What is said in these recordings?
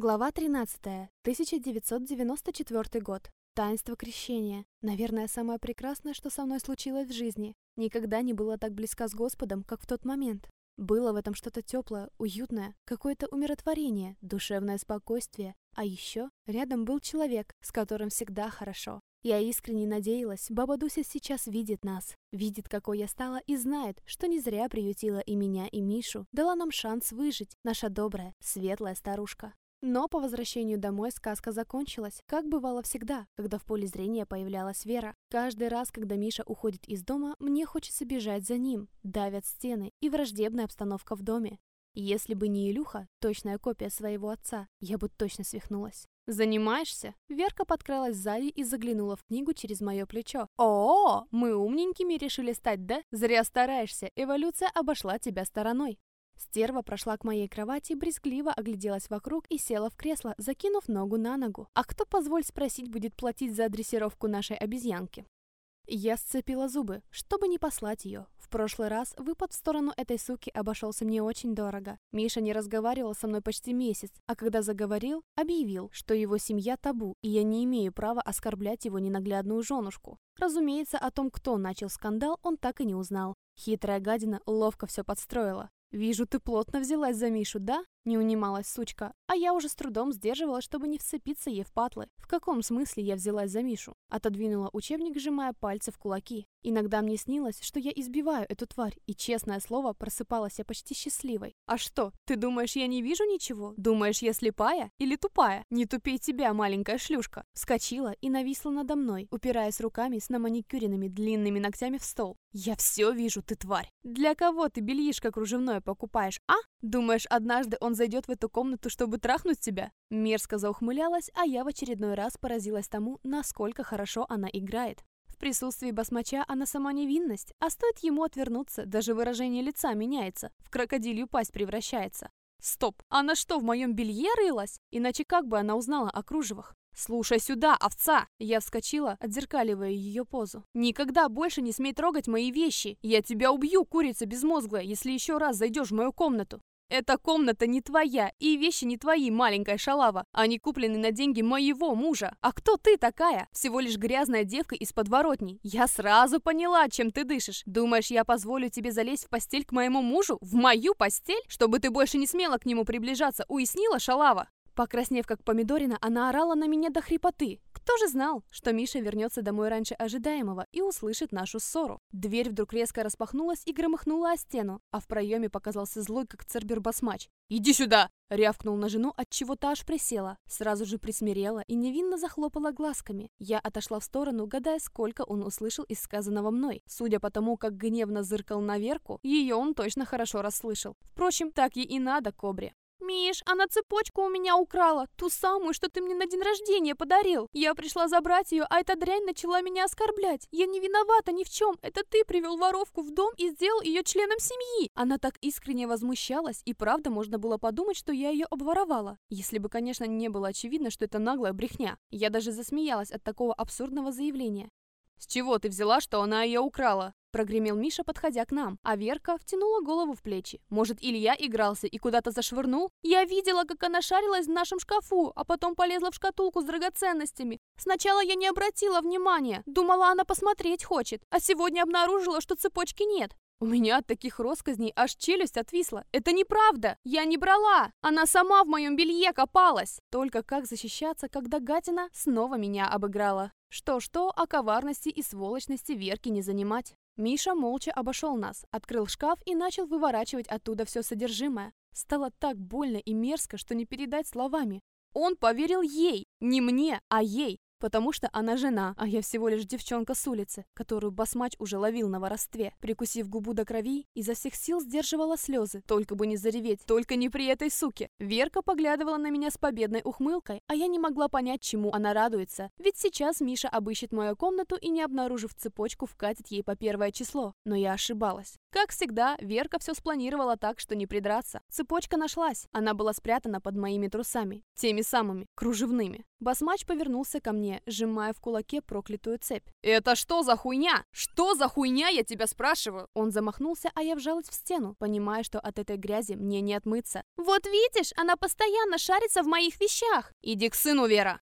Глава 13. 1994 год. Таинство крещения. Наверное, самое прекрасное, что со мной случилось в жизни. Никогда не было так близко с Господом, как в тот момент. Было в этом что-то теплое, уютное, какое-то умиротворение, душевное спокойствие. А еще рядом был человек, с которым всегда хорошо. Я искренне надеялась, баба Дуся сейчас видит нас, видит, какой я стала, и знает, что не зря приютила и меня, и Мишу, дала нам шанс выжить, наша добрая, светлая старушка. Но по возвращению домой сказка закончилась, как бывало всегда, когда в поле зрения появлялась Вера. Каждый раз, когда Миша уходит из дома, мне хочется бежать за ним, давят стены и враждебная обстановка в доме. Если бы не Илюха, точная копия своего отца, я бы точно свихнулась. «Занимаешься?» Верка подкралась сзади и заглянула в книгу через мое плечо. «О, мы умненькими решили стать, да? Зря стараешься, эволюция обошла тебя стороной». Стерва прошла к моей кровати, брезгливо огляделась вокруг и села в кресло, закинув ногу на ногу. А кто, позволь спросить, будет платить за дрессировку нашей обезьянки? Я сцепила зубы, чтобы не послать ее. В прошлый раз выпад в сторону этой суки обошелся мне очень дорого. Миша не разговаривал со мной почти месяц, а когда заговорил, объявил, что его семья табу, и я не имею права оскорблять его ненаглядную женушку. Разумеется, о том, кто начал скандал, он так и не узнал. Хитрая гадина ловко все подстроила. «Вижу, ты плотно взялась за Мишу, да?» Не унималась сучка, а я уже с трудом сдерживала, чтобы не вцепиться ей в патлы. В каком смысле я взялась за Мишу? Отодвинула учебник, сжимая пальцы в кулаки. Иногда мне снилось, что я избиваю эту тварь, и, честное слово, просыпалась я почти счастливой. А что, ты думаешь, я не вижу ничего? Думаешь, я слепая или тупая? Не тупей тебя, маленькая шлюшка. Вскочила и нависла надо мной, упираясь руками с наманикюренными длинными ногтями в стол. Я все вижу, ты тварь. Для кого ты бельишко кружевное покупаешь, а? Думаешь, однажды он зайдет в эту комнату, чтобы трахнуть тебя?» Мерзко заухмылялась, а я в очередной раз поразилась тому, насколько хорошо она играет. В присутствии басмача она сама невинность, а стоит ему отвернуться, даже выражение лица меняется, в крокодилью пасть превращается. Стоп, она что, в моем белье рылась? Иначе как бы она узнала о кружевах? «Слушай сюда, овца!» Я вскочила, отзеркаливая ее позу. «Никогда больше не смей трогать мои вещи! Я тебя убью, курица безмозглая, если еще раз зайдешь в мою комнату!» Эта комната не твоя, и вещи не твои, маленькая шалава. Они куплены на деньги моего мужа. А кто ты такая? Всего лишь грязная девка из подворотни. Я сразу поняла, чем ты дышишь. Думаешь, я позволю тебе залезть в постель к моему мужу? В мою постель? Чтобы ты больше не смела к нему приближаться, уяснила, шалава? Покраснев как помидорина, она орала на меня до хрипоты. Кто же знал, что Миша вернется домой раньше ожидаемого и услышит нашу ссору? Дверь вдруг резко распахнулась и громыхнула о стену, а в проеме показался злой, как цербер-басмач. «Иди сюда!» — рявкнул на жену, от чего та аж присела. Сразу же присмирела и невинно захлопала глазками. Я отошла в сторону, гадая, сколько он услышал из сказанного мной. Судя по тому, как гневно зыркал на Верку, ее он точно хорошо расслышал. Впрочем, так ей и надо, Кобре. «Миш, она цепочку у меня украла, ту самую, что ты мне на день рождения подарил. Я пришла забрать ее, а эта дрянь начала меня оскорблять. Я не виновата ни в чем, это ты привел воровку в дом и сделал ее членом семьи». Она так искренне возмущалась, и правда можно было подумать, что я ее обворовала. Если бы, конечно, не было очевидно, что это наглая брехня. Я даже засмеялась от такого абсурдного заявления. «С чего ты взяла, что она ее украла?» Прогремел Миша, подходя к нам, а Верка втянула голову в плечи. Может, Илья игрался и куда-то зашвырнул? Я видела, как она шарилась в нашем шкафу, а потом полезла в шкатулку с драгоценностями. Сначала я не обратила внимания, думала, она посмотреть хочет, а сегодня обнаружила, что цепочки нет. У меня от таких росказней аж челюсть отвисла. Это неправда! Я не брала! Она сама в моем белье копалась! Только как защищаться, когда Гатина снова меня обыграла? Что-что, о коварности и сволочности Верки не занимать. Миша молча обошел нас, открыл шкаф и начал выворачивать оттуда все содержимое. Стало так больно и мерзко, что не передать словами. Он поверил ей, не мне, а ей. Потому что она жена, а я всего лишь девчонка с улицы, которую басмач уже ловил на воровстве. Прикусив губу до крови, изо всех сил сдерживала слезы, только бы не зареветь, только не при этой суке. Верка поглядывала на меня с победной ухмылкой, а я не могла понять, чему она радуется. Ведь сейчас Миша обыщет мою комнату и, не обнаружив цепочку, вкатит ей по первое число. Но я ошибалась. Как всегда, Верка все спланировала так, что не придраться. Цепочка нашлась. Она была спрятана под моими трусами. Теми самыми, кружевными. Басмач повернулся ко мне, сжимая в кулаке проклятую цепь. «Это что за хуйня? Что за хуйня, я тебя спрашиваю?» Он замахнулся, а я вжалась в стену, понимая, что от этой грязи мне не отмыться. «Вот видишь, она постоянно шарится в моих вещах!» «Иди к сыну, Вера!»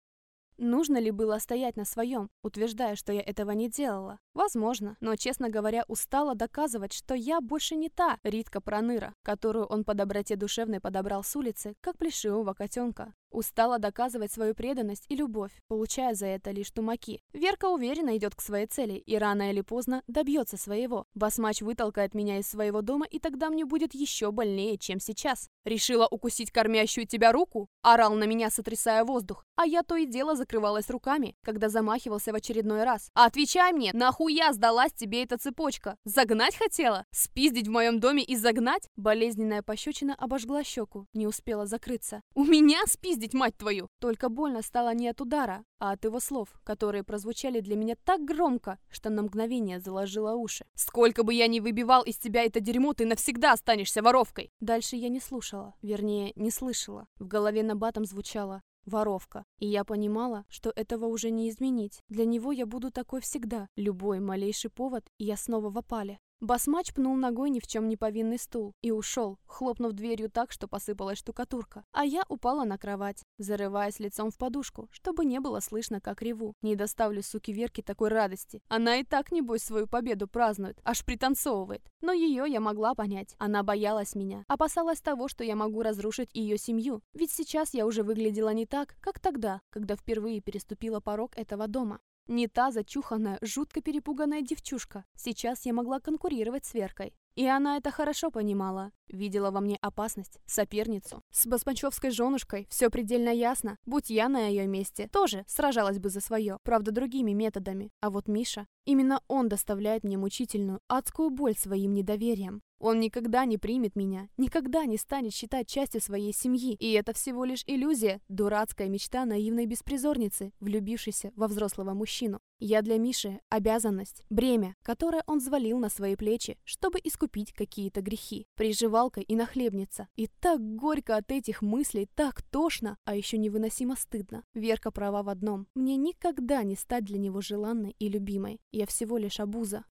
Нужно ли было стоять на своем, утверждая, что я этого не делала? Возможно, но, честно говоря, устала доказывать, что я больше не та Ритка Проныра, которую он по доброте душевной подобрал с улицы, как плешивого котенка. Устала доказывать свою преданность и любовь, получая за это лишь тумаки. Верка уверенно идет к своей цели и рано или поздно добьется своего. Басмач вытолкает меня из своего дома, и тогда мне будет еще больнее, чем сейчас. Решила укусить кормящую тебя руку? Орал на меня, сотрясая воздух. А я то и дело закрывалась руками, когда замахивался в очередной раз. «Отвечай мне, нахуя сдалась тебе эта цепочка? Загнать хотела? Спиздить в моем доме и загнать?» Болезненная пощечина обожгла щеку, не успела закрыться. «У меня спиздить ездить, мать твою!» Только больно стало не от удара, а от его слов, которые прозвучали для меня так громко, что на мгновение заложило уши. «Сколько бы я ни выбивал из тебя это дерьмо, ты навсегда останешься воровкой!» Дальше я не слушала, вернее, не слышала. В голове на батом звучало воровка. И я понимала, что этого уже не изменить. Для него я буду такой всегда. Любой малейший повод, и я снова в опале. Басмач пнул ногой ни в чем не повинный стул и ушел, хлопнув дверью так, что посыпалась штукатурка. А я упала на кровать, зарываясь лицом в подушку, чтобы не было слышно, как реву. Не доставлю суки Верки такой радости. Она и так, небось, свою победу празднует, аж пританцовывает. Но ее я могла понять. Она боялась меня, опасалась того, что я могу разрушить ее семью. Ведь сейчас я уже выглядела не так, как тогда, когда впервые переступила порог этого дома. Не та зачуханная, жутко перепуганная девчушка. Сейчас я могла конкурировать с Веркой. И она это хорошо понимала. Видела во мне опасность, соперницу. С басмачевской женушкой все предельно ясно. Будь я на ее месте, тоже сражалась бы за свое, правда другими методами. А вот Миша, именно он доставляет мне мучительную, адскую боль своим недоверием. Он никогда не примет меня, никогда не станет считать частью своей семьи. И это всего лишь иллюзия, дурацкая мечта наивной беспризорницы, влюбившейся во взрослого мужчину. Я для Миши обязанность, бремя, которое он взвалил на свои плечи, чтобы искупить какие-то грехи. Приживалка и нахлебница. И так горько от этих мыслей, так тошно, а еще невыносимо стыдно. Верка права в одном. Мне никогда не стать для него желанной и любимой. Я всего лишь обуза.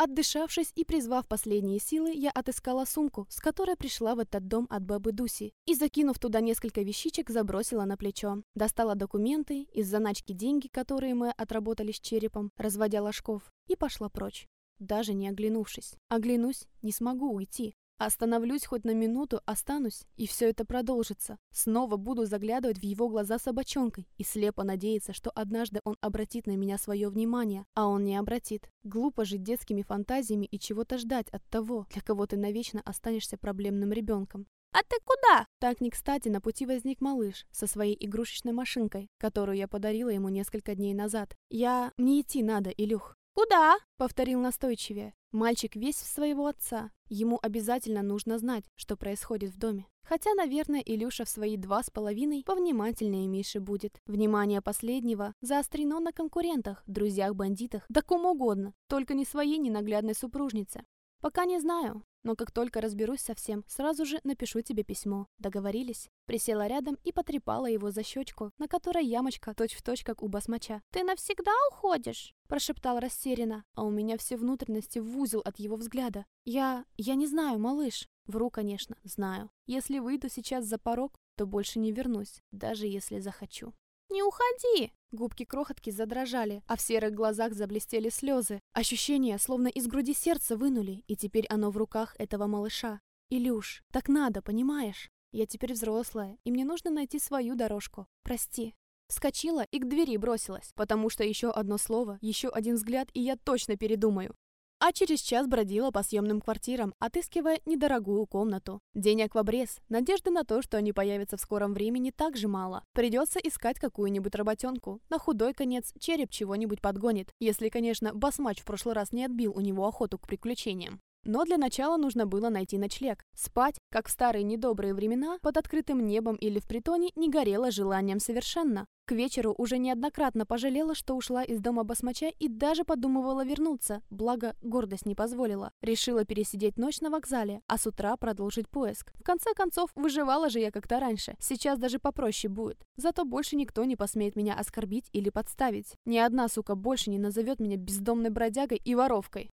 Отдышавшись и призвав последние силы, я отыскала сумку, с которой пришла в этот дом от бабы Дуси, и, закинув туда несколько вещичек, забросила на плечо. Достала документы, из заначки деньги, которые мы отработали с черепом, разводя ложков, и пошла прочь, даже не оглянувшись. Оглянусь, не смогу уйти. Остановлюсь хоть на минуту, останусь, и все это продолжится. Снова буду заглядывать в его глаза собачонкой и слепо надеяться, что однажды он обратит на меня свое внимание, а он не обратит. Глупо жить детскими фантазиями и чего-то ждать от того, для кого ты навечно останешься проблемным ребенком. «А ты куда?» Так не кстати на пути возник малыш со своей игрушечной машинкой, которую я подарила ему несколько дней назад. «Я... мне идти надо, Илюх». «Куда?» — повторил настойчивее. Мальчик весь в своего отца. Ему обязательно нужно знать, что происходит в доме. Хотя, наверное, Илюша в свои два с половиной повнимательнее Миши будет. Внимание последнего заострено на конкурентах, друзьях-бандитах, да кому угодно, только не своей ненаглядной супружнице. Пока не знаю, но как только разберусь со всем, сразу же напишу тебе письмо. Договорились? Присела рядом и потрепала его за щечку, на которой ямочка точь-в-точь, точь, как у басмача. «Ты навсегда уходишь?» Прошептал растерянно, а у меня все внутренности в узел от его взгляда. «Я... я не знаю, малыш». Вру, конечно, знаю. Если выйду сейчас за порог, то больше не вернусь, даже если захочу. «Не уходи!» Губки крохотки задрожали, а в серых глазах заблестели слезы. Ощущение, словно из груди сердца вынули, и теперь оно в руках этого малыша. «Илюш, так надо, понимаешь? Я теперь взрослая, и мне нужно найти свою дорожку. Прости». Вскочила и к двери бросилась, потому что еще одно слово, еще один взгляд, и я точно передумаю. А через час бродила по съемным квартирам, отыскивая недорогую комнату. Денег в обрез. Надежды на то, что они появятся в скором времени, также мало. Придется искать какую-нибудь работенку. На худой конец череп чего-нибудь подгонит. Если, конечно, басмач в прошлый раз не отбил у него охоту к приключениям. Но для начала нужно было найти ночлег. Спать, как в старые недобрые времена, под открытым небом или в притоне, не горело желанием совершенно. К вечеру уже неоднократно пожалела, что ушла из дома басмача и даже подумывала вернуться, благо гордость не позволила. Решила пересидеть ночь на вокзале, а с утра продолжить поиск. В конце концов, выживала же я как-то раньше. Сейчас даже попроще будет. Зато больше никто не посмеет меня оскорбить или подставить. Ни одна сука больше не назовет меня бездомной бродягой и воровкой.